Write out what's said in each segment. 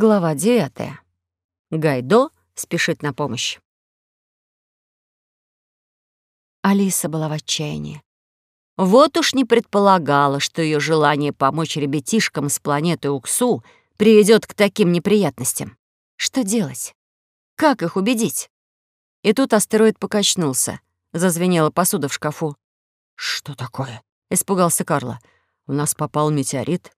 Глава девятая. Гайдо спешит на помощь. Алиса была в отчаянии. Вот уж не предполагала, что ее желание помочь ребятишкам с планеты Уксу приведет к таким неприятностям. Что делать? Как их убедить? И тут астероид покачнулся. Зазвенела посуда в шкафу. «Что такое?» — испугался Карла. «У нас попал метеорит?»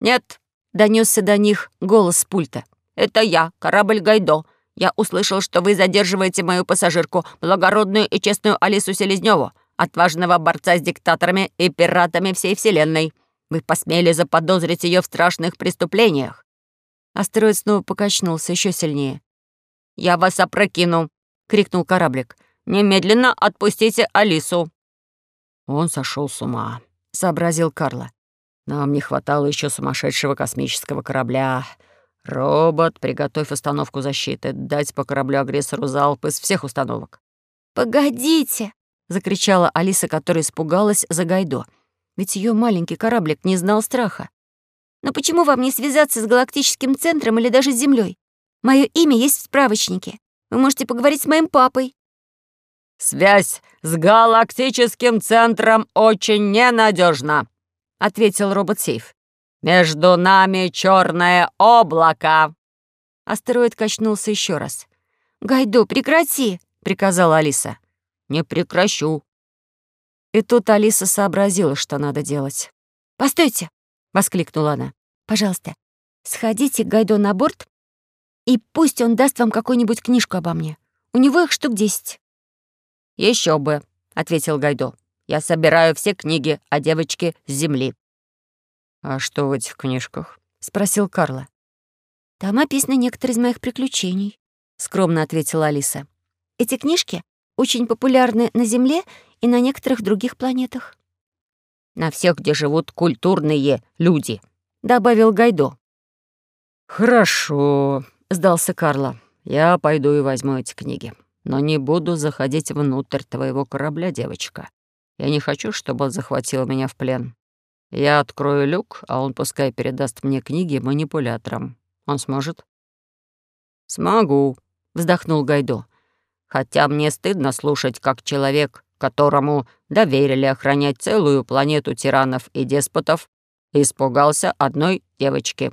«Нет», — донесся до них голос с пульта. «Это я, корабль Гайдо. Я услышал, что вы задерживаете мою пассажирку, благородную и честную Алису Селезнёву, отважного борца с диктаторами и пиратами всей Вселенной. Вы посмели заподозрить ее в страшных преступлениях». Астероид снова покачнулся еще сильнее. «Я вас опрокину!» — крикнул кораблик. «Немедленно отпустите Алису!» «Он сошел с ума», — сообразил Карла. «Нам не хватало еще сумасшедшего космического корабля. Робот, приготовь установку защиты, дать по кораблю-агрессору залп из всех установок». «Погодите!» — закричала Алиса, которая испугалась за Гайдо. Ведь ее маленький кораблик не знал страха. «Но почему вам не связаться с галактическим центром или даже с Землей? Мое имя есть в справочнике. Вы можете поговорить с моим папой». «Связь с галактическим центром очень ненадежна, ответил робот-сейф. «Между нами черное облако!» Астероид качнулся еще раз. «Гайдо, прекрати!» — приказала Алиса. «Не прекращу». И тут Алиса сообразила, что надо делать. «Постойте!» — воскликнула она. «Пожалуйста, сходите к Гайдо на борт, и пусть он даст вам какую-нибудь книжку обо мне. У него их штук десять». Еще бы», — ответил Гайдо. «Я собираю все книги о девочке с земли». «А что в этих книжках?» — спросил Карла. «Там описаны некоторые из моих приключений», — скромно ответила Алиса. «Эти книжки очень популярны на Земле и на некоторых других планетах». «На всех, где живут культурные люди», — добавил Гайдо. «Хорошо», — сдался Карла. «Я пойду и возьму эти книги» но не буду заходить внутрь твоего корабля, девочка. Я не хочу, чтобы он захватил меня в плен. Я открою люк, а он пускай передаст мне книги манипуляторам. Он сможет?» «Смогу», — вздохнул Гайдо. «Хотя мне стыдно слушать, как человек, которому доверили охранять целую планету тиранов и деспотов, испугался одной девочки».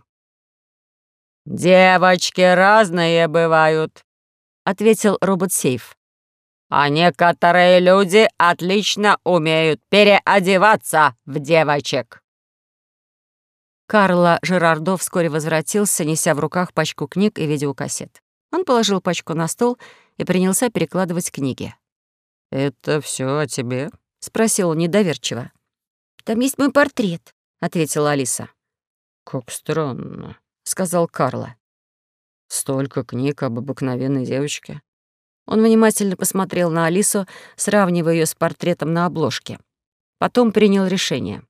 «Девочки разные бывают», ответил робот-сейф. «А некоторые люди отлично умеют переодеваться в девочек». Карло Жерардо вскоре возвратился, неся в руках пачку книг и видеокассет. Он положил пачку на стол и принялся перекладывать книги. «Это все о тебе?» — спросил он недоверчиво. «Там есть мой портрет», — ответила Алиса. «Как странно», — сказал Карло. Столько книг об обыкновенной девочке. Он внимательно посмотрел на Алису, сравнивая ее с портретом на обложке. Потом принял решение.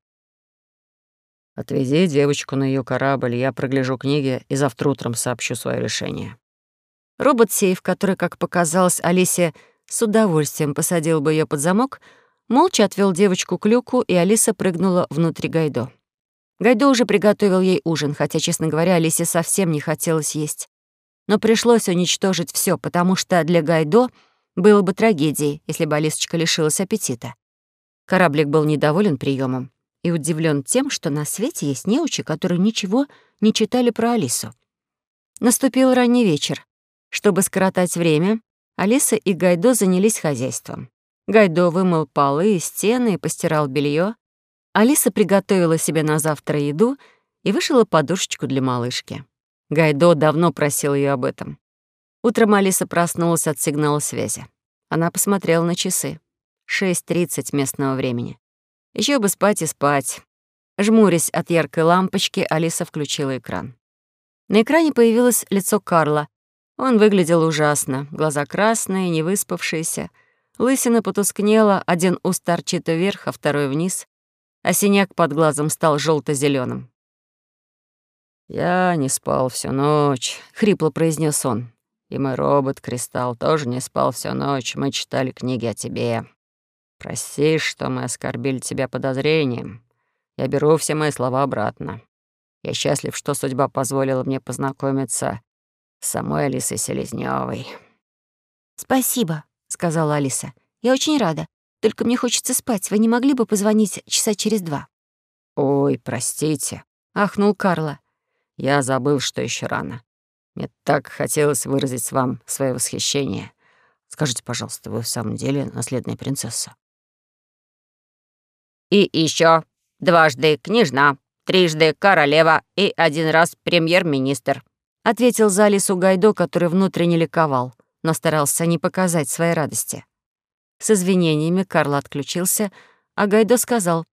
«Отвези девочку на ее корабль, я прогляжу книги и завтра утром сообщу свое решение». Робот-сейф, который, как показалось Алисе, с удовольствием посадил бы ее под замок, молча отвел девочку к люку, и Алиса прыгнула внутрь Гайдо. Гайдо уже приготовил ей ужин, хотя, честно говоря, Алисе совсем не хотелось есть. Но пришлось уничтожить все, потому что для Гайдо было бы трагедией, если бы Алисочка лишилась аппетита. Кораблик был недоволен приемом и удивлен тем, что на свете есть неучи, которые ничего не читали про Алису. Наступил ранний вечер. Чтобы скоротать время, Алиса и Гайдо занялись хозяйством. Гайдо вымыл полы и стены и постирал белье. Алиса приготовила себе на завтра еду и вышила подушечку для малышки. Гайдо давно просил ее об этом. Утром Алиса проснулась от сигнала связи. Она посмотрела на часы. 6.30 местного времени. Еще бы спать и спать. Жмурясь от яркой лампочки, Алиса включила экран. На экране появилось лицо Карла. Он выглядел ужасно. Глаза красные, невыспавшиеся. Лысина потускнела, один ус торчит вверх, а второй вниз. А синяк под глазом стал желто зеленым «Я не спал всю ночь», — хрипло произнес он. «И мой робот Кристалл тоже не спал всю ночь. Мы читали книги о тебе. Прости, что мы оскорбили тебя подозрением. Я беру все мои слова обратно. Я счастлив, что судьба позволила мне познакомиться с самой Алисой Селезнёвой. «Спасибо», — сказала Алиса. «Я очень рада. Только мне хочется спать. Вы не могли бы позвонить часа через два?» «Ой, простите», — ахнул Карла. «Я забыл, что еще рано. Мне так хотелось выразить вам свое восхищение. Скажите, пожалуйста, вы в самом деле наследная принцесса?» «И еще дважды княжна, трижды королева и один раз премьер-министр», ответил за Алису Гайдо, который внутренне ликовал, но старался не показать своей радости. С извинениями Карл отключился, а Гайдо сказал,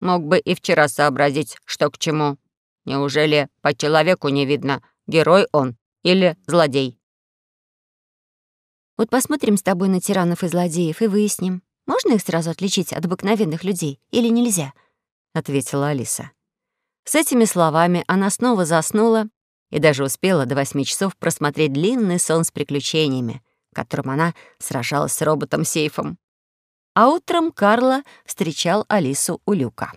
«Мог бы и вчера сообразить, что к чему. Неужели по человеку не видно, герой он или злодей?» «Вот посмотрим с тобой на тиранов и злодеев и выясним, можно их сразу отличить от обыкновенных людей или нельзя?» — ответила Алиса. С этими словами она снова заснула и даже успела до восьми часов просмотреть длинный сон с приключениями, которым она сражалась с роботом-сейфом. А утром Карла встречал Алису у люка.